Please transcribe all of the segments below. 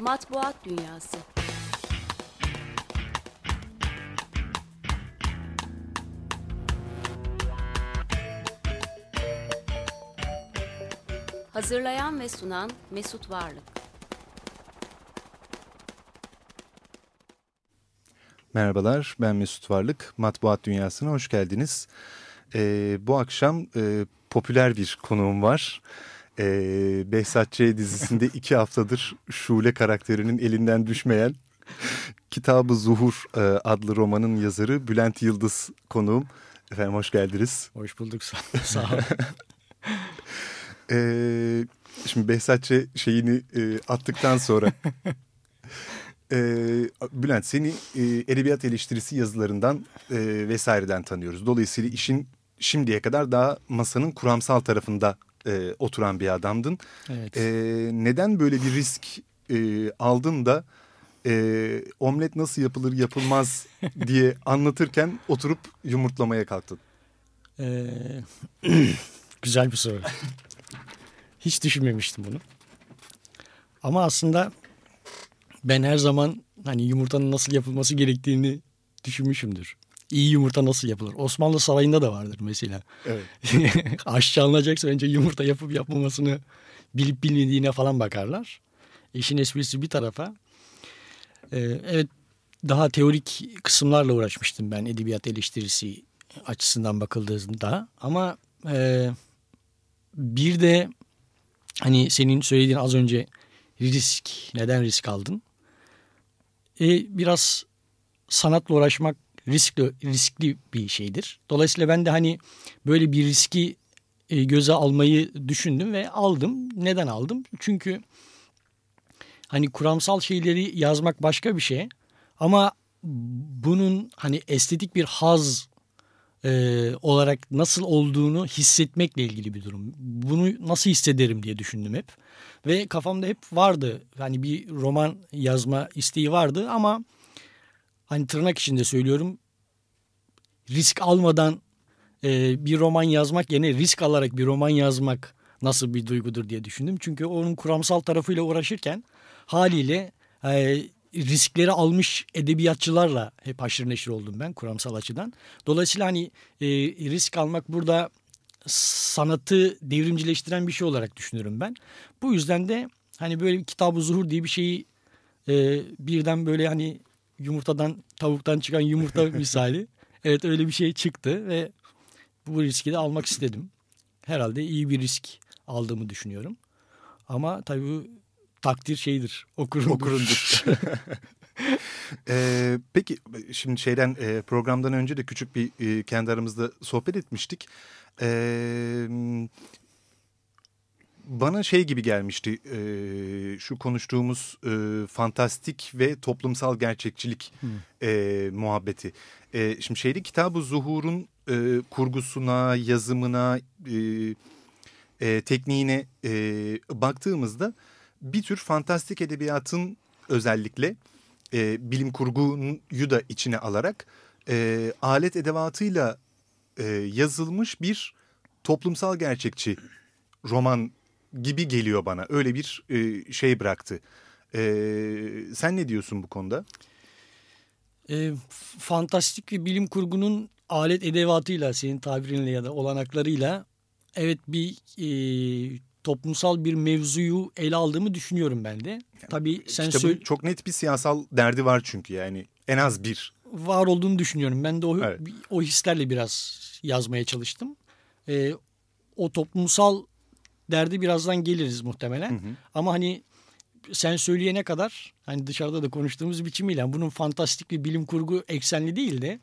Matbuat Dünyası Hazırlayan ve sunan Mesut Varlık Merhabalar, ben Mesut Varlık. Matbuat Dünyası'na hoş geldiniz. Ee, bu akşam e, popüler bir konuğum var. Ee, Behzat Ç. dizisinde iki haftadır Şule karakterinin elinden düşmeyen Kitabı Zuhur e, adlı romanın yazarı Bülent Yıldız konuğum. Efendim hoş geldiniz. Hoş bulduk, sağ, sağ olun. ee, şimdi Behzat Ç. şeyini e, attıktan sonra... Ee, Bülent seni e, edebiyat eleştirisi yazılarından e, vesaireden tanıyoruz. Dolayısıyla işin şimdiye kadar daha masanın kuramsal tarafında e, oturan bir adamdın. Evet. E, neden böyle bir risk e, aldın da e, omlet nasıl yapılır yapılmaz diye anlatırken oturup yumurtlamaya kalktın? Ee, güzel bir soru. Hiç düşünmemiştim bunu. Ama aslında ben her zaman hani yumurtanın nasıl yapılması gerektiğini düşünmüşümdür. İyi yumurta nasıl yapılır? Osmanlı sarayında da vardır mesela. Evet. Aşçı alınacaksa önce yumurta yapıp yapılmasını bilip bilmediğine falan bakarlar. İşin esprisi bir tarafa. Ee, evet daha teorik kısımlarla uğraşmıştım ben edebiyat eleştirisi açısından bakıldığında. Ama e, bir de hani senin söylediğin az önce risk, neden risk aldın? E, biraz sanatla uğraşmak riskli, riskli bir şeydir. Dolayısıyla ben de hani böyle bir riski e, göze almayı düşündüm ve aldım. Neden aldım? Çünkü hani kuramsal şeyleri yazmak başka bir şey. Ama bunun hani estetik bir haz e, olarak nasıl olduğunu hissetmekle ilgili bir durum. Bunu nasıl hissederim diye düşündüm hep. Ve kafamda hep vardı. Hani bir roman yazma isteği vardı ama hani tırnak içinde söylüyorum risk almadan e, bir roman yazmak yerine risk alarak bir roman yazmak nasıl bir duygudur diye düşündüm. Çünkü onun kuramsal tarafıyla uğraşırken haliyle e, riskleri almış edebiyatçılarla hep haşır neşir oldum ben kuramsal açıdan. Dolayısıyla hani e, risk almak burada sanatı devrimcileştiren bir şey olarak düşünüyorum ben. Bu yüzden de hani böyle bir kitab zuhur diye bir şeyi e, birden böyle hani yumurtadan tavuktan çıkan yumurta misali. Evet öyle bir şey çıktı ve bu riski de almak istedim. Herhalde iyi bir risk aldığımı düşünüyorum. Ama tabii bu takdir şeydir okurundur. Okurundur. ee, peki şimdi şeyden e, programdan önce de küçük bir e, kendi aramızda sohbet etmiştik. Ee, bana şey gibi gelmişti e, şu konuştuğumuz e, fantastik ve toplumsal gerçekçilik hmm. e, muhabbeti. E, şimdi şeyde kitabı Zuhur'un e, kurgusuna, yazımına, e, e, tekniğine e, baktığımızda bir tür fantastik edebiyatın özellikle e, bilim kurguyu da içine alarak e, alet edevatıyla e, yazılmış bir toplumsal gerçekçi roman gibi geliyor bana. Öyle bir e, şey bıraktı. E, sen ne diyorsun bu konuda? E, fantastik ve bilim kurgunun alet edevatıyla senin tabirinle ya da olanaklarıyla evet bir e, toplumsal bir mevzuyu ele aldığımı düşünüyorum ben de. Yani, Tabii sen söyle... çok net bir siyasal derdi var çünkü yani en az bir. Var olduğunu düşünüyorum. Ben de o, evet. o hislerle biraz yazmaya çalıştım. E, o toplumsal derdi birazdan geliriz muhtemelen. Hı hı. Ama hani sen söyleyene kadar hani dışarıda da konuştuğumuz biçimiyle bunun fantastik bir bilim kurgu eksenli değil de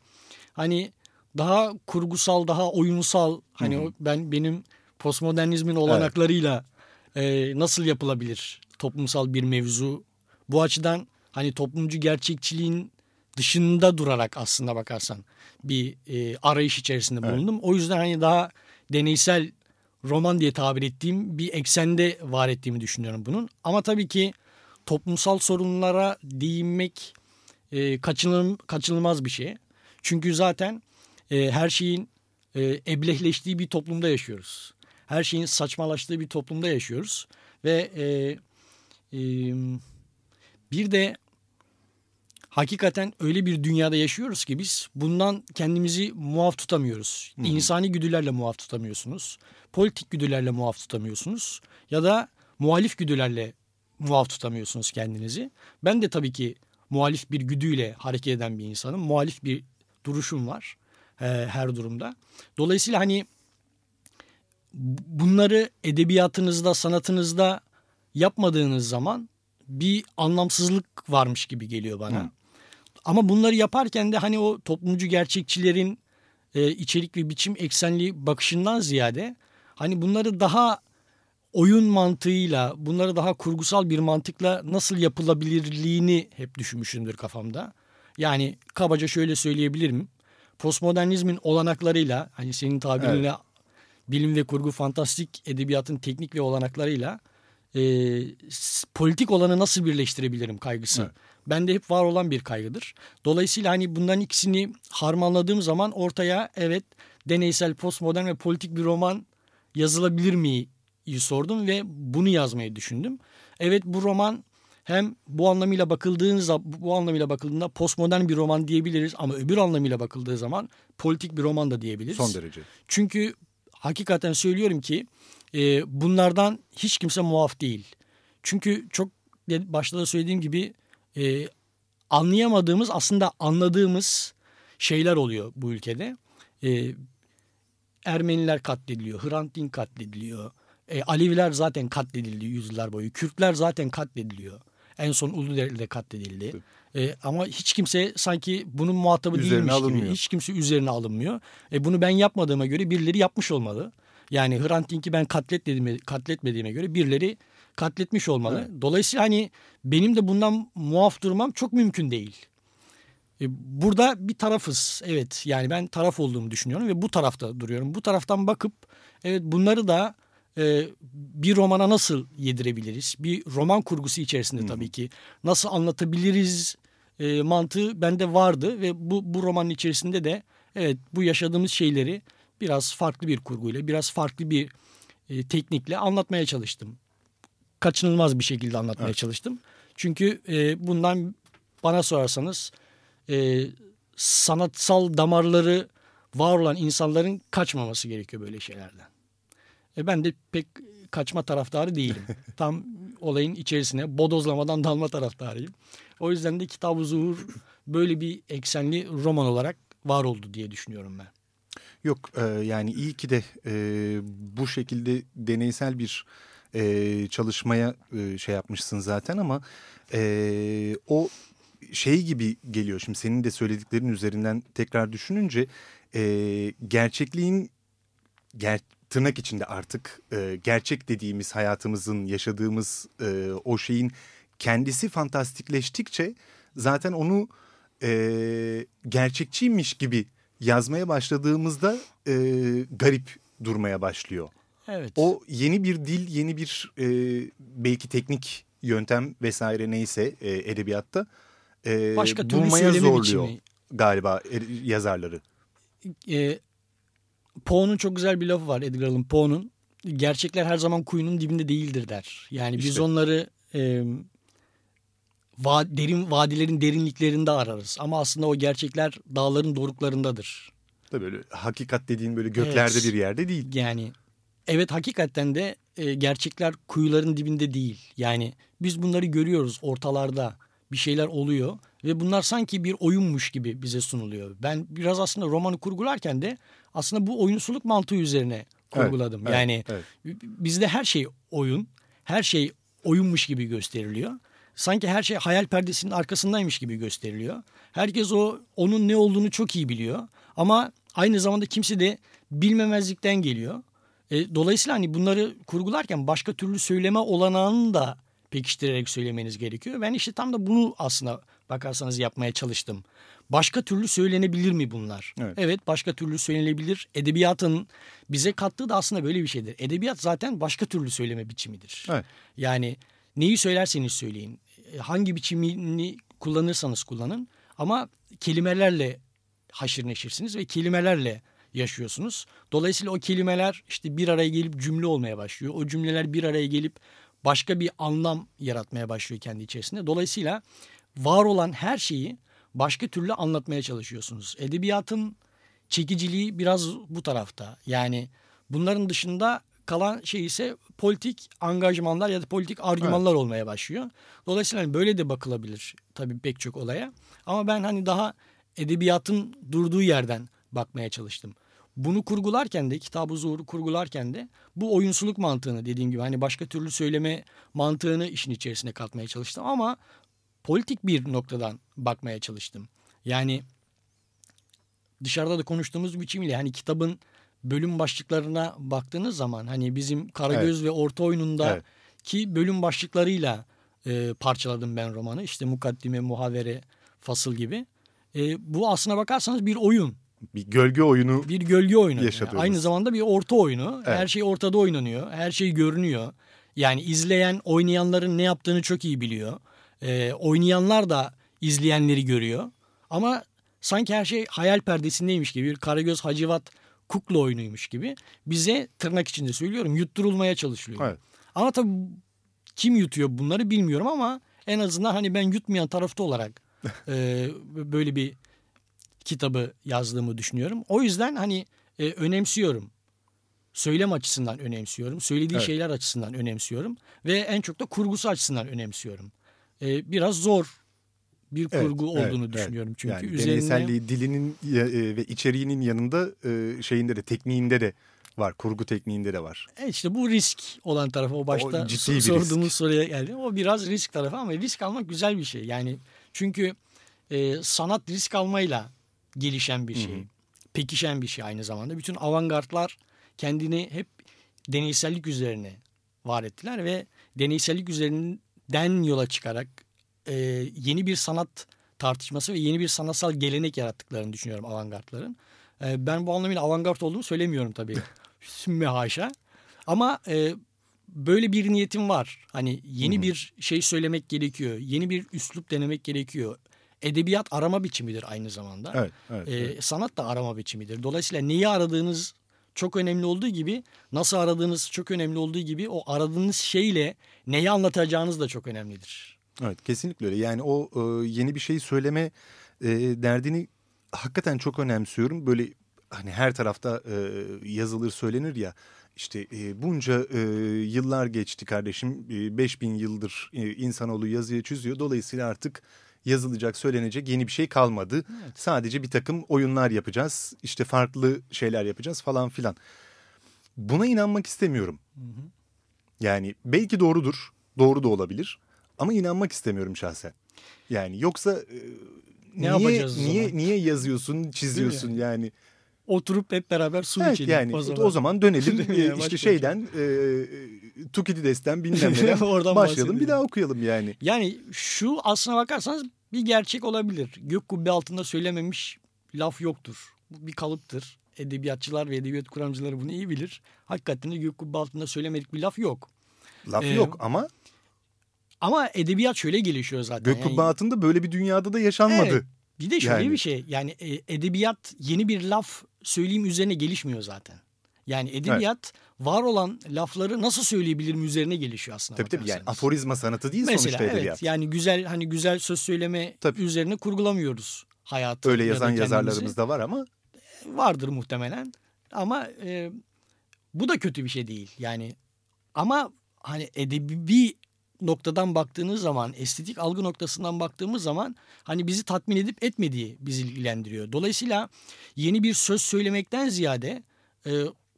hani daha kurgusal, daha oyunsal hani hı hı. ben benim postmodernizmin olanaklarıyla evet. e, nasıl yapılabilir toplumsal bir mevzu? Bu açıdan hani toplumcu gerçekçiliğin dışında durarak aslında bakarsan bir e, arayış içerisinde bulundum. Evet. O yüzden hani daha deneysel roman diye tabir ettiğim bir eksende var ettiğimi düşünüyorum bunun. Ama tabii ki toplumsal sorunlara değinmek e, kaçınıl, kaçınılmaz bir şey. Çünkü zaten e, her şeyin e, eblehleştiği bir toplumda yaşıyoruz. Her şeyin saçmalaştığı bir toplumda yaşıyoruz. Ve e, e, Bir de hakikaten öyle bir dünyada yaşıyoruz ki biz bundan kendimizi muaf tutamıyoruz. Hı. İnsani güdülerle muaf tutamıyorsunuz. Politik güdülerle muaf tutamıyorsunuz. Ya da muhalif güdülerle muaf tutamıyorsunuz kendinizi. Ben de tabii ki muhalif bir güdüyle hareket eden bir insanım. Muhalif bir duruşum var e, her durumda. Dolayısıyla hani bunları edebiyatınızda, sanatınızda yapmadığınız zaman bir anlamsızlık varmış gibi geliyor bana. Hı. Ama bunları yaparken de hani o toplumcu gerçekçilerin e, içerik ve biçim eksenli bakışından ziyade hani bunları daha oyun mantığıyla, bunları daha kurgusal bir mantıkla nasıl yapılabilirliğini hep düşünmüşümdür kafamda. Yani kabaca şöyle söyleyebilirim. Postmodernizmin olanaklarıyla hani senin tabirinle bilim ve kurgu fantastik edebiyatın teknik ve olanaklarıyla e, politik olanı nasıl birleştirebilirim kaygısı. Evet. Bende hep var olan bir kaygıdır. Dolayısıyla hani bunların ikisini harmanladığım zaman ortaya evet deneysel postmodern ve politik bir roman yazılabilir mi sordum ve bunu yazmayı düşündüm. Evet bu roman hem bu anlamıyla bakıldığınızda bu anlamıyla bakıldığında postmodern bir roman diyebiliriz ama öbür anlamıyla bakıldığı zaman politik bir roman da diyebiliriz. Son derece. Çünkü hakikaten söylüyorum ki e, bunlardan hiç kimse muaf değil. Çünkü çok başta da söylediğim gibi e, anlayamadığımız aslında anladığımız şeyler oluyor bu ülkede. E, Ermeniler katlediliyor, Hrant Dink katlediliyor. E, Aleviler zaten katledildi yüzyıllar boyu. Kürtler zaten katlediliyor. En son Uludere'de katledildi. E, ama hiç kimse sanki bunun muhatabı Üzerine değilmiş gibi. alınmıyor. Hiç kimse üzerine alınmıyor. E, bunu ben yapmadığıma göre birileri yapmış olmalı. Yani Hrant Dink'i ben katletmediğime, katletmediğime göre birileri katletmiş olmalı. Dolayısıyla hani benim de bundan muaf durmam çok mümkün değil. E, Burada bir tarafız. Evet yani ben taraf olduğumu düşünüyorum ve bu tarafta duruyorum. Bu taraftan bakıp evet bunları da e, bir romana nasıl yedirebiliriz? Bir roman kurgusu içerisinde tabii ki nasıl anlatabiliriz e, mantığı bende vardı ve bu, bu romanın içerisinde de evet bu yaşadığımız şeyleri biraz farklı bir kurguyla, biraz farklı bir e, teknikle anlatmaya çalıştım. Kaçınılmaz bir şekilde anlatmaya Evet. çalıştım. Çünkü e, bundan bana sorarsanız e, sanatsal damarları var olan insanların kaçmaması gerekiyor böyle şeylerden. E, ben de pek kaçma taraftarı değilim. Tam olayın içerisine bodozlamadan dalma taraftarıyım. O yüzden de Kitab-ı Zuhur böyle bir eksenli roman olarak var oldu diye düşünüyorum ben. Yok e, yani iyi ki de e, bu şekilde deneysel bir e, çalışmaya e, şey yapmışsın zaten ama e, o şey gibi geliyor şimdi senin de söylediklerin üzerinden tekrar düşününce e, gerçekliğin ger tırnak içinde artık e, gerçek dediğimiz hayatımızın yaşadığımız e, o şeyin kendisi fantastikleştikçe zaten onu e, gerçekçiymiş gibi yazmaya başladığımızda e, garip durmaya başlıyor. Evet. O yeni bir dil, yeni bir e, belki teknik yöntem vesaire neyse e, edebiyatta e, Başka bulmaya zorluyor biçimi. galiba e, yazarları. e, Poe'nun çok güzel bir lafı var Edgar Allan Poe'nun. Gerçekler her zaman kuyunun dibinde değildir der. Yani biz İşte. onları e, va- derin vadilerin derinliklerinde ararız. Ama aslında o gerçekler dağların doruklarındadır. Da böyle hakikat dediğin böyle göklerde Evet. bir yerde değil. Yani evet hakikaten de e, gerçekler kuyuların dibinde değil. Yani biz bunları görüyoruz ortalarda bir şeyler oluyor ve bunlar sanki bir oyunmuş gibi bize sunuluyor. Ben biraz aslında romanı kurgularken de aslında bu oyunsuluk mantığı üzerine kurguladım. evet, yani evet. bizde her şey oyun, her şey oyunmuş gibi gösteriliyor. Sanki her şey hayal perdesinin arkasındaymış gibi gösteriliyor. Herkes o onun ne olduğunu çok iyi biliyor. Ama aynı zamanda kimse de bilmemezlikten geliyor. E, dolayısıyla hani bunları kurgularken başka türlü söyleme olanağını da pekiştirerek söylemeniz gerekiyor. Ben işte tam da bunu aslında bakarsanız yapmaya çalıştım. Başka türlü söylenebilir mi bunlar? Evet. başka türlü söylenebilir. Edebiyatın bize kattığı da aslında böyle bir şeydir. Edebiyat zaten başka türlü söyleme biçimidir. Evet. Yani neyi söylerseniz söyleyin. e, Hangi biçimini kullanırsanız kullanın. Ama kelimelerle haşır neşirsiniz ve kelimelerle yaşıyorsunuz. Dolayısıyla o kelimeler işte bir araya gelip cümle olmaya başlıyor. O cümleler bir araya gelip başka bir anlam yaratmaya başlıyor kendi içerisinde. Dolayısıyla var olan her şeyi başka türlü anlatmaya çalışıyorsunuz. Edebiyatın çekiciliği biraz bu tarafta. Yani bunların dışında kalan şey ise politik angajmanlar ya da politik argümanlar evet. olmaya başlıyor. Dolayısıyla hani böyle de bakılabilir tabii pek çok olaya. Ama ben hani daha edebiyatın durduğu yerden bakmaya çalıştım. Bunu kurgularken de kitabı zuhuru kurgularken de bu oyunsuluk mantığını dediğim gibi hani başka türlü söyleme mantığını işin içerisine katmaya çalıştım ama politik bir noktadan bakmaya çalıştım. Yani dışarıda da konuştuğumuz biçimiyle hani kitabın bölüm başlıklarına baktığınız zaman hani bizim Karagöz evet. ve Orta Oyununda evet. ki bölüm başlıklarıyla e, parçaladım ben romanı. İşte mukaddime, muhavere, fasıl gibi. E, bu aslına bakarsanız bir oyun. Bir gölge oyunu. Bir gölge oyunu. Yani aynı zamanda bir orta oyunu. Evet. Her şey ortada oynanıyor. Her şey görünüyor. Yani izleyen oynayanların ne yaptığını çok iyi biliyor. E, oynayanlar da izleyenleri görüyor. Ama sanki her şey hayal perdesindeymiş gibi bir Karagöz Hacivat kukla oyunuymuş gibi bize tırnak içinde söylüyorum yutturulmaya çalışılıyor. Evet. Ama tabii kim yutuyor bunları bilmiyorum ama en azından hani ben yutmayan tarafta olarak e, böyle bir kitabı yazdığımı düşünüyorum. O yüzden hani e, önemsiyorum. Söylem açısından önemsiyorum. Söylediği evet. şeyler açısından önemsiyorum. Ve en çok da kurgusu açısından önemsiyorum. E, biraz zor bir kurgu evet, olduğunu evet, düşünüyorum. Çünkü yani üzerine... deneyselliği dilinin e, ve içeriğinin yanında e, şeyinde de tekniğinde de var. Kurgu tekniğinde de var. Evet işte bu risk olan tarafı o başta o sorduğumuz risk. soruya geldi. O biraz risk tarafı ama risk almak güzel bir şey. Yani çünkü e, sanat risk almayla gelişen bir şey. Hı hı. Pekişen bir şey aynı zamanda. Bütün avantgardlar kendini hep deneysellik üzerine var ettiler ve deneysellik üzerinden yola çıkarak e, yeni bir sanat tartışması ve yeni bir sanatsal gelenek yarattıklarını düşünüyorum avantgardların. E, ben bu anlamıyla avantgard olduğumu söylemiyorum tabii. Sümme haşa. Ama e, böyle bir niyetim var. Hani yeni Hı-hı. bir şey söylemek gerekiyor. Yeni bir üslup denemek gerekiyor. Edebiyat arama biçimidir aynı zamanda. Evet, evet, ee, evet. Sanat da arama biçimidir. Dolayısıyla neyi aradığınız çok önemli olduğu gibi nasıl aradığınız çok önemli olduğu gibi o aradığınız şeyle neyi anlatacağınız da çok önemlidir. Evet kesinlikle öyle. Yani o e, yeni bir şey söyleme e, derdini hakikaten çok önemsiyorum. Böyle hani her tarafta e, yazılır söylenir ya işte e, bunca e, yıllar geçti kardeşim e, 5000 yıldır e, insanoğlu yazıya çiziyor. Dolayısıyla artık yazılacak söylenecek yeni bir şey kalmadı. Evet. Sadece bir takım oyunlar yapacağız işte farklı şeyler yapacağız falan filan. Buna inanmak istemiyorum. Hı hı. Yani belki doğrudur doğru da olabilir ama inanmak istemiyorum şahsen. Yani yoksa e, ne niye, yapacağız niye, niye yazıyorsun, çiziyorsun yani? Oturup hep beraber su evet, içelim yani, o zaman. O zaman dönelim e, işte şeyden e, Tukidides'ten bilmem neden Oradan başlayalım bir daha okuyalım yani. Yani şu aslına bakarsanız bir gerçek olabilir. Gök kubbe altında söylememiş laf yoktur. Bu bir kalıptır. Edebiyatçılar ve edebiyat kuramcıları bunu iyi bilir. Hakikaten de gök kubbe altında söylemedik bir laf yok. Laf ee, yok ama ama edebiyat şöyle gelişiyor zaten. Gökkubbe yani, altında böyle bir dünyada da yaşanmadı. Evet, bir de şöyle yani. bir şey yani e, edebiyat yeni bir laf söyleyeyim üzerine gelişmiyor zaten. Yani edebiyat evet. var olan lafları nasıl söyleyebilirim üzerine gelişiyor aslında. Tabii tabii yani aforizma sanatı değil Mesela, sonuçta edebiyat. Evet, yani güzel hani güzel söz söyleme tabii. üzerine kurgulamıyoruz hayatı. Öyle yazan yazarlarımız da var ama. Vardır muhtemelen ama e, bu da kötü bir şey değil. Yani ama hani edebi noktadan baktığınız zaman, estetik algı noktasından baktığımız zaman hani bizi tatmin edip etmediği bizi ilgilendiriyor. Dolayısıyla yeni bir söz söylemekten ziyade e,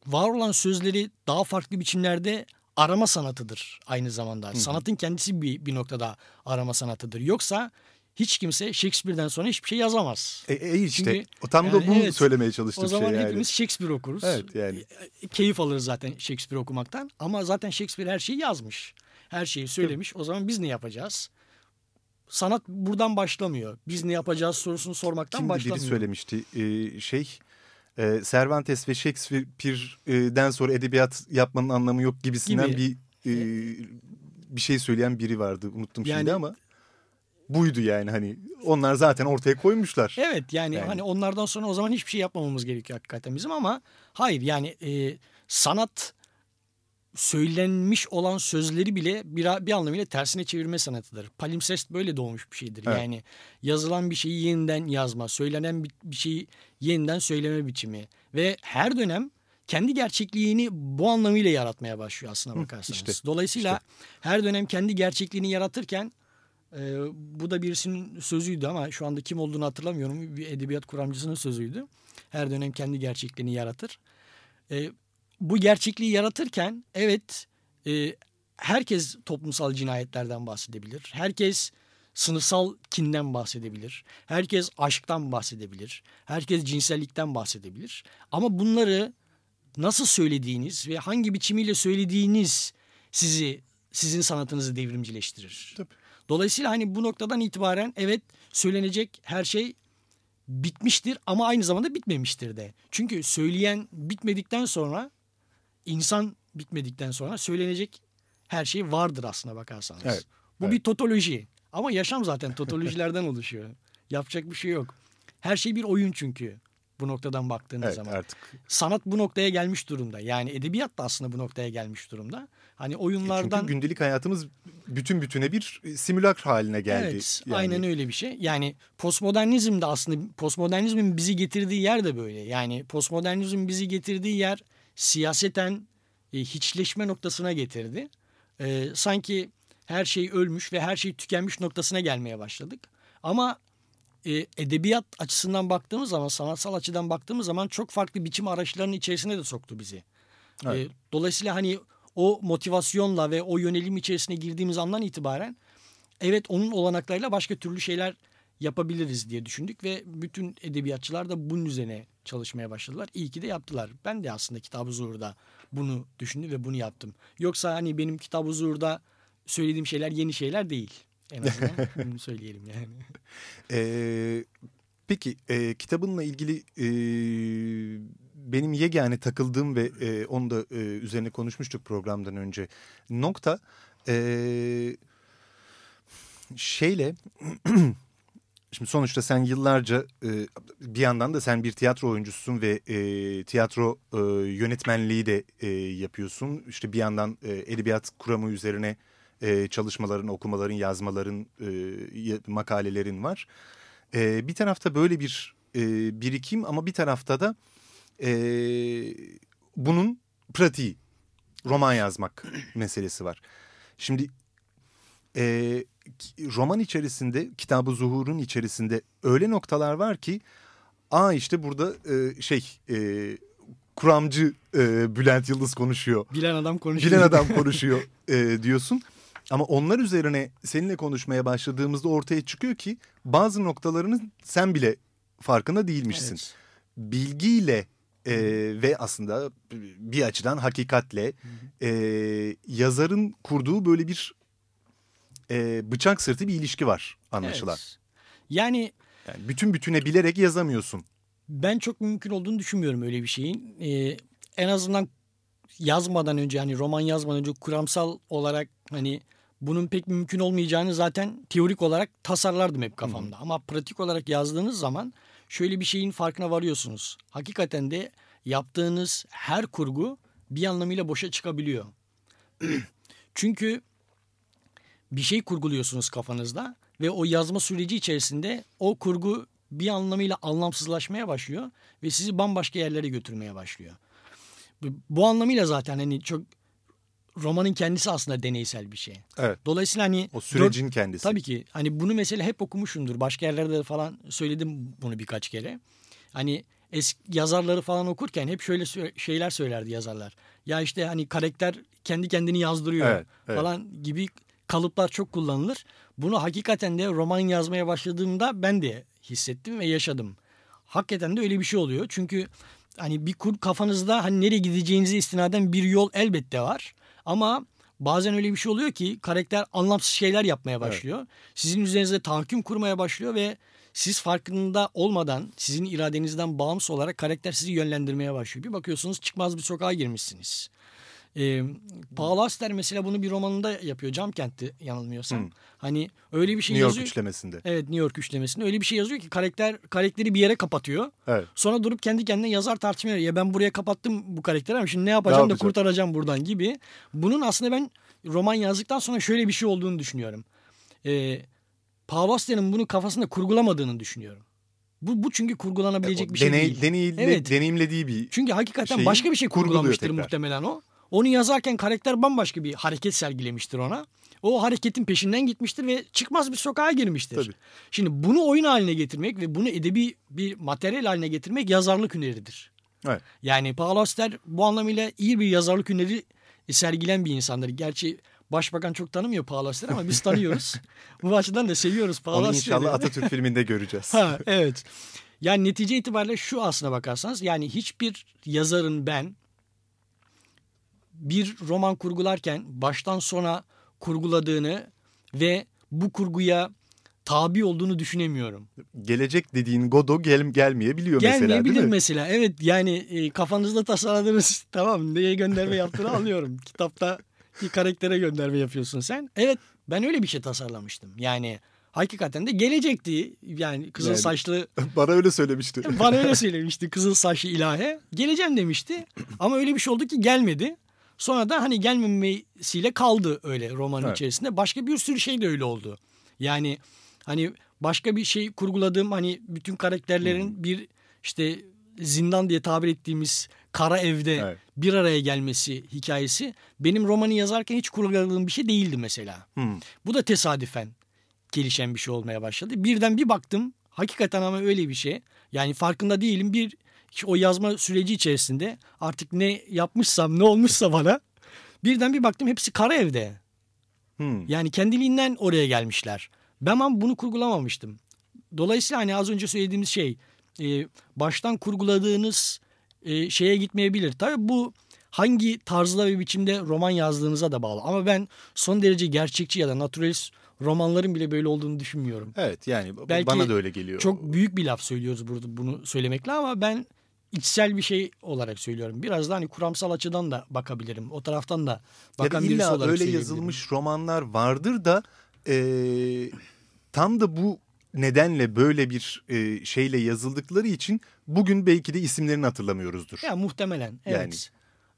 var olan sözleri daha farklı biçimlerde arama sanatıdır aynı zamanda. Hı. Sanatın kendisi bir, bir noktada arama sanatıdır. Yoksa hiç kimse Shakespeare'den sonra hiçbir şey yazamaz. E, e işte Çünkü, o tam yani, da bunu evet, söylemeye çalıştım. O zaman şey yani. hepimiz Shakespeare okuruz. Evet yani. E, keyif alırız zaten Shakespeare okumaktan. Ama zaten Shakespeare her şeyi yazmış her şeyi söylemiş. O zaman biz ne yapacağız? Sanat buradan başlamıyor. Biz ne yapacağız sorusunu sormaktan Şimdi başlamıyor. Şimdi biri söylemişti e, şey e, Cervantes ve Shakespeare'den sonra edebiyat yapmanın anlamı yok gibisinden Gibi. bir e, bir şey söyleyen biri vardı. Unuttum yani, şimdi ama buydu yani hani onlar zaten ortaya koymuşlar. Evet yani, yani hani onlardan sonra o zaman hiçbir şey yapmamamız gerekiyor hakikaten bizim ama hayır yani e, sanat söylenmiş olan sözleri bile bir, bir anlamıyla tersine çevirme sanatıdır. Palimpsest böyle doğmuş bir şeydir. Evet. Yani yazılan bir şeyi yeniden yazma, söylenen bir, şeyi yeniden söyleme biçimi ve her dönem kendi gerçekliğini bu anlamıyla yaratmaya başlıyor aslına bakarsanız. işte, Dolayısıyla işte. her dönem kendi gerçekliğini yaratırken e, bu da birisinin sözüydü ama şu anda kim olduğunu hatırlamıyorum. Bir edebiyat kuramcısının sözüydü. Her dönem kendi gerçekliğini yaratır. E, bu gerçekliği yaratırken evet e, herkes toplumsal cinayetlerden bahsedebilir. Herkes sınıfsal kinden bahsedebilir. Herkes aşktan bahsedebilir. Herkes cinsellikten bahsedebilir. Ama bunları nasıl söylediğiniz ve hangi biçimiyle söylediğiniz sizi sizin sanatınızı devrimcileştirir. Tabii. Dolayısıyla hani bu noktadan itibaren evet söylenecek her şey bitmiştir ama aynı zamanda bitmemiştir de. Çünkü söyleyen bitmedikten sonra insan bitmedikten sonra söylenecek her şey vardır aslına bakarsanız. Evet, Bu evet. bir totoloji. Ama yaşam zaten totolojilerden oluşuyor. Yapacak bir şey yok. Her şey bir oyun çünkü bu noktadan baktığınız Evet zaman. artık. Sanat bu noktaya gelmiş durumda. Yani edebiyat da aslında bu noktaya gelmiş durumda. Hani oyunlardan... E, Çünkü gündelik hayatımız bütün bütüne bir simülakr haline geldi. Evet, Yani aynen öyle bir şey. Yani postmodernizm de aslında postmodernizmin bizi getirdiği yer de böyle. Yani postmodernizmin bizi getirdiği yer siyaseten e, hiçleşme noktasına getirdi. E, sanki her şey ölmüş ve her şey tükenmiş noktasına gelmeye başladık. Ama e, edebiyat açısından baktığımız zaman, sanatsal açıdan baktığımız zaman çok farklı biçim araçlarının içerisine de soktu bizi. Evet. E, dolayısıyla hani o motivasyonla ve o yönelim içerisine girdiğimiz andan itibaren evet onun olanaklarıyla başka türlü şeyler yapabiliriz diye düşündük ve bütün edebiyatçılar da bunun üzerine çalışmaya başladılar. İyi ki de yaptılar. Ben de aslında Kitab-ı Zuhur'da bunu düşündüm ve bunu yaptım. Yoksa hani benim Kitab-ı Zuhur'da söylediğim şeyler yeni şeyler değil. En azından bunu söyleyelim yani. Ee, peki e, kitabınla ilgili e, benim yegane takıldığım ve e, onu da e, üzerine konuşmuştuk programdan önce nokta e, şeyle şimdi sonuçta sen yıllarca e, bir yandan da sen bir tiyatro oyuncususun ve e, tiyatro e, yönetmenliği de yapıyorsun işte bir yandan e, edebiyat kuramı üzerine çalışmaların, okumaların, yazmaların, ya- makalelerin var. Bir tarafta böyle bir birikim ama bir tarafta da bunun pratiği, roman yazmak meselesi var. Şimdi roman içerisinde, kitabı Zuhur'un içerisinde öyle noktalar var ki, aa işte burada e, şey... E, kuramcı e, Bülent Yıldız konuşuyor. Bilen adam konuşuyor. Bilen adam konuşuyor e, diyorsun. Ama onlar üzerine seninle konuşmaya başladığımızda ortaya çıkıyor ki bazı noktalarının sen bile farkında değilmişsin. Evet. Bilgiyle e, ve aslında bir açıdan hakikatle e, yazarın kurduğu böyle bir e, bıçak sırtı bir ilişki var anlaşılan. Evet. Yani Yani bütün bütüne bilerek yazamıyorsun. Ben çok mümkün olduğunu düşünmüyorum öyle bir şeyin. Ee, en azından yazmadan önce hani roman yazmadan önce kuramsal olarak hani bunun pek mümkün olmayacağını zaten teorik olarak tasarlardım hep kafamda. Ama pratik olarak yazdığınız zaman şöyle bir şeyin farkına varıyorsunuz. Hakikaten de yaptığınız her kurgu bir anlamıyla boşa çıkabiliyor. Çünkü bir şey kurguluyorsunuz kafanızda ve o yazma süreci içerisinde o kurgu bir anlamıyla anlamsızlaşmaya başlıyor ve sizi bambaşka yerlere götürmeye başlıyor. Bu, bu anlamıyla zaten hani çok romanın kendisi aslında deneysel bir şey. Evet. Dolayısıyla hani O sürecin kendisi. Tabii ki hani bunu mesela hep okumuşumdur. Başka yerlerde de falan söyledim bunu birkaç kere. Hani eski yazarları falan okurken hep şöyle şeyler söylerdi yazarlar. Ya işte hani karakter kendi kendini yazdırıyor Evet, evet. falan gibi kalıplar çok kullanılır. Bunu hakikaten de roman yazmaya başladığımda ben de hissettim ve yaşadım. Hakikaten de öyle bir şey oluyor. Çünkü hani bir kur kafanızda hani nereye gideceğinize istinaden bir yol elbette var. Ama bazen öyle bir şey oluyor ki karakter anlamsız şeyler yapmaya başlıyor. Sizin üzerinizde tahakküm kurmaya başlıyor ve siz farkında olmadan sizin iradenizden bağımsız olarak karakter sizi yönlendirmeye başlıyor. Bir bakıyorsunuz çıkmaz bir sokağa girmişsiniz. E, Paul Auster mesela bunu bir romanında yapıyor. Cam Kent'ti yanılmıyorsam. Hı. Hani öyle bir şey New York yazıyor. üçlemesinde. Evet New York üçlemesinde öyle bir şey yazıyor ki karakter karakteri bir yere kapatıyor. Evet. Sonra durup kendi kendine yazar tartışmıyor. Ya ben buraya kapattım bu karakteri ama şimdi ne yapacağım da yapacağım? kurtaracağım buradan gibi. Bunun aslında ben roman yazdıktan sonra şöyle bir şey olduğunu düşünüyorum. Ee, Paul Auster'in bunu kafasında kurgulamadığını düşünüyorum. Bu, bu çünkü kurgulanabilecek bir şey Deney, değil. deneyimle- Evet. deneyimlediği bir Çünkü hakikaten başka bir şey kurgulamıştır muhtemelen o. Onu yazarken karakter bambaşka bir hareket sergilemiştir ona. O hareketin peşinden gitmiştir ve çıkmaz bir sokağa girmiştir. Tabii. Şimdi bunu oyun haline getirmek ve bunu edebi bir materyal haline getirmek yazarlık hüneridir. Evet. Yani Paul Auster bu anlamıyla iyi bir yazarlık hüneri sergilen bir insandır. Gerçi Başbakan çok tanımıyor Paul Auster ama biz tanıyoruz. bu açıdan da seviyoruz Paul Onu Auster'i. inşallah Atatürk filminde göreceğiz. Ha, evet. Yani netice itibariyle şu aslına bakarsanız yani hiçbir yazarın ben bir roman kurgularken baştan sona kurguladığını ve bu kurguya tabi olduğunu düşünemiyorum. Gelecek dediğin Godo gel gelmeyebiliyor mesela Gelmeyebilir değil mi? mesela. Evet yani e, kafanızda tasarladığınız tamam neye gönderme yaptığını anlıyorum. Kitapta bir karaktere gönderme yapıyorsun sen. Evet ben öyle bir şey tasarlamıştım. Yani hakikaten de gelecekti. Yani kızıl Yani- saçlı Bana öyle söylemişti. bana öyle söylemişti kızıl saçlı ilahe. Geleceğim demişti ama öyle bir şey oldu ki gelmedi. Sonra da hani gelmemesiyle kaldı öyle romanın Evet. içerisinde. Başka bir sürü şey de öyle oldu. Yani hani başka bir şey kurguladığım hani bütün karakterlerin bir işte zindan diye tabir ettiğimiz kara evde Evet. bir araya gelmesi hikayesi benim romanı yazarken hiç kurguladığım bir şey değildi mesela. Hmm. Bu da tesadüfen gelişen bir şey olmaya başladı. Birden bir baktım hakikaten ama öyle bir şey. Yani farkında değilim bir o yazma süreci içerisinde artık ne yapmışsam ne olmuşsa bana birden bir baktım hepsi kara evde. Hmm. Yani kendiliğinden oraya gelmişler. Ben ama bunu kurgulamamıştım. Dolayısıyla hani az önce söylediğimiz şey e, baştan kurguladığınız e, şeye gitmeyebilir. Tabii bu hangi tarzda ve biçimde roman yazdığınıza da bağlı. Ama ben son derece gerçekçi ya da naturalist romanların bile böyle olduğunu düşünmüyorum. Evet yani Belki bana da öyle geliyor. Çok büyük bir laf söylüyoruz burada bunu söylemekle ama ben içsel bir şey olarak söylüyorum. Biraz da hani kuramsal açıdan da bakabilirim. O taraftan da ya bakan da birisi olarak öyle yazılmış romanlar vardır da e, tam da bu nedenle böyle bir e, şeyle yazıldıkları için bugün belki de isimlerini hatırlamıyoruzdur. Ya muhtemelen evet. Yani.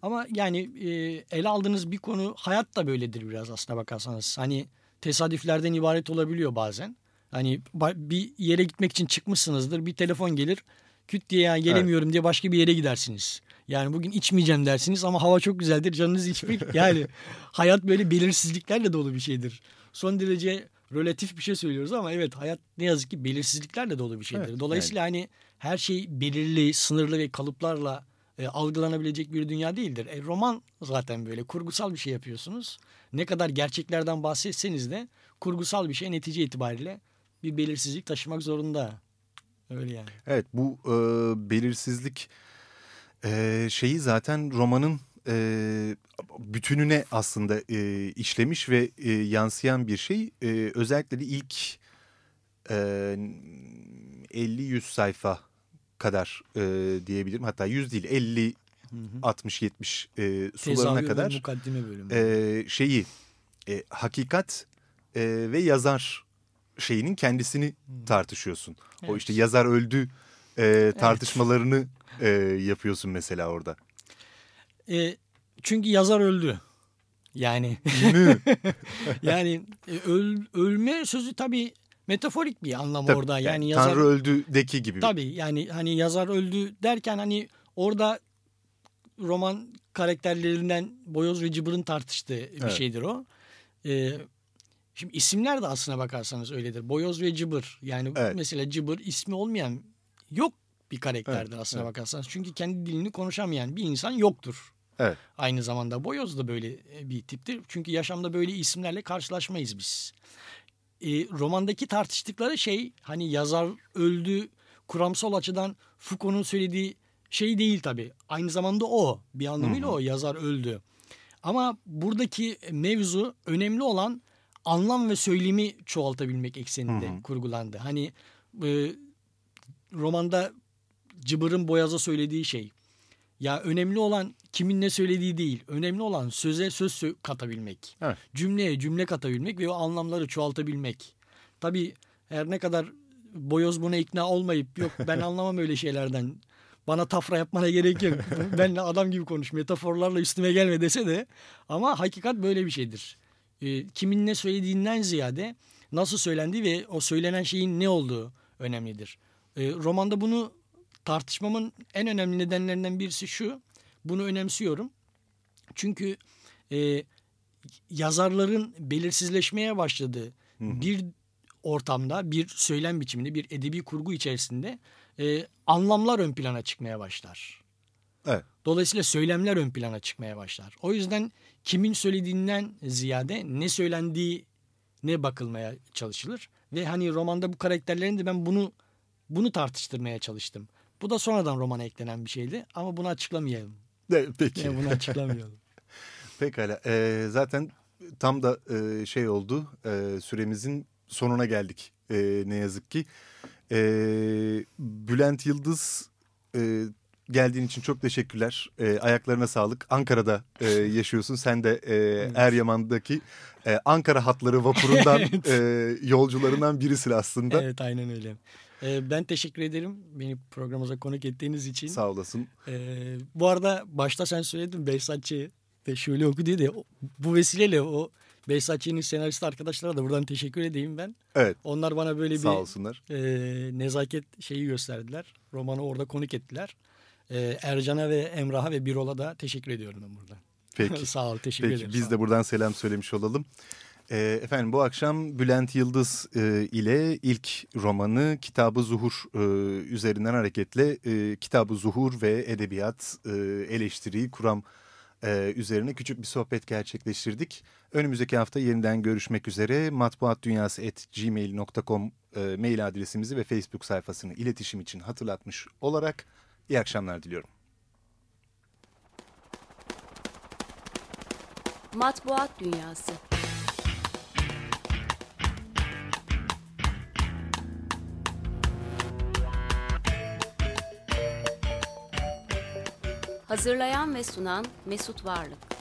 Ama yani e, ele aldığınız bir konu hayat da böyledir biraz aslına bakarsanız. Hani tesadüflerden ibaret olabiliyor bazen. Hani bir yere gitmek için çıkmışsınızdır bir telefon gelir küt diye ya gelemiyorum diye başka bir yere gidersiniz. Yani bugün içmeyeceğim dersiniz ama hava çok güzeldir canınız içmek. Yani hayat böyle belirsizliklerle dolu bir şeydir. Son derece relatif bir şey söylüyoruz ama evet hayat ne yazık ki belirsizliklerle dolu bir şeydir. Evet, Dolayısıyla hani her şey belirli, sınırlı ve kalıplarla e, algılanabilecek bir dünya değildir. E, roman zaten böyle kurgusal bir şey yapıyorsunuz. Ne kadar gerçeklerden bahsetseniz de kurgusal bir şey netice itibariyle bir belirsizlik taşımak zorunda. Öyle yani. Evet bu e, belirsizlik e, şeyi zaten romanın e, bütününe aslında e, işlemiş ve e, yansıyan bir şey. E, özellikle de ilk e, 50-100 sayfa kadar e, diyebilirim. Hatta 100 değil 50 60-70 e, sularına Tezahür kadar e, şeyi e, hakikat e, ve yazar şeyinin kendisini tartışıyorsun. O Evet. işte yazar öldü e, tartışmalarını e, yapıyorsun mesela orada. E, çünkü yazar öldü. Yani yani e, öl, ölme sözü tabii metaforik bir anlam Tabii, orada. yani Yani yazar Tanrı öldü'deki gibi. Tabii yani hani yazar öldü derken hani orada roman karakterlerinden Boyoz ve Cıbır'ın tartıştığı bir Evet. şeydir o. Ee, şimdi isimler de aslına bakarsanız öyledir. Boyoz ve Cıbır yani Evet. mesela Cıbır ismi olmayan yok bir karakterdir Evet, aslına evet. bakarsanız. Çünkü kendi dilini konuşamayan bir insan yoktur. Evet. Aynı zamanda Boyoz da böyle e, bir tiptir. Çünkü yaşamda böyle isimlerle karşılaşmayız biz. E, romandaki tartıştıkları şey hani yazar öldü kuramsal açıdan Foucault'un söylediği şey değil tabii. Aynı zamanda o bir anlamıyla o yazar öldü. Ama buradaki mevzu önemli olan anlam ve söylemi çoğaltabilmek ekseninde Hı hı. kurgulandı. Hani e, romanda Cıbır'ın Boyaz'a söylediği şey Ya önemli olan kimin ne söylediği değil. Önemli olan söze söz sö- katabilmek. Evet. Cümleye cümle katabilmek ve o anlamları çoğaltabilmek. Tabii her ne kadar boyoz buna ikna olmayıp yok ben anlamam öyle şeylerden. Bana tafra yapmana gerek yok. Benle adam gibi konuş. Metaforlarla üstüme gelme dese de. Ama hakikat böyle bir şeydir. Ee, kimin ne söylediğinden ziyade nasıl söylendiği ve o söylenen şeyin ne olduğu önemlidir. Ee, romanda bunu tartışmamın en önemli nedenlerinden birisi şu. Bunu önemsiyorum. Çünkü e, yazarların belirsizleşmeye başladığı bir ortamda, bir söylem biçiminde, bir edebi kurgu içerisinde e, anlamlar ön plana çıkmaya başlar. Evet. Dolayısıyla söylemler ön plana çıkmaya başlar. O yüzden kimin söylediğinden ziyade ne söylendiği ne bakılmaya çalışılır ve hani romanda bu karakterlerin de ben bunu bunu tartıştırmaya çalıştım. Bu da sonradan romana eklenen bir şeydi ama bunu açıklamayalım. De, peki. Yani bunu açıklamayalım. Pekala. Ee, zaten tam da e, şey oldu. E, süremizin sonuna geldik. E, ne yazık ki. E, Bülent Yıldız e, geldiğin için çok teşekkürler. E, ayaklarına sağlık. Ankara'da e, yaşıyorsun. Sen de e, Eryaman'daki e, Ankara hatları vapurundan e, yolcularından birisin aslında. evet aynen öyle. Ee, ben teşekkür ederim beni programımıza konuk ettiğiniz için. Sağ olasın. Ee, bu arada başta sen söyledin Behzatçı de şöyle oku diye de bu vesileyle o Behzatçı'nın senarist arkadaşlara da buradan teşekkür edeyim ben. Evet. Onlar bana böyle Sağ bir olsunlar. e, nezaket şeyi gösterdiler. Romanı orada konuk ettiler. E, Ercan'a ve Emrah'a ve Birol'a da teşekkür ediyorum ben buradan. Peki. Sağ ol, teşekkür Peki ederim. biz de buradan selam söylemiş olalım. Ee, efendim bu akşam Bülent Yıldız e, ile ilk romanı Kitabı Zuhur e, üzerinden hareketle e, Kitabı Zuhur ve Edebiyat e, eleştiri kuram e, üzerine küçük bir sohbet gerçekleştirdik. Önümüzdeki hafta yeniden görüşmek üzere matbuatdunyası.gmail.com e, mail adresimizi ve Facebook sayfasını iletişim için hatırlatmış olarak iyi akşamlar diliyorum. Matbuat Dünyası Hazırlayan ve sunan Mesut Varlık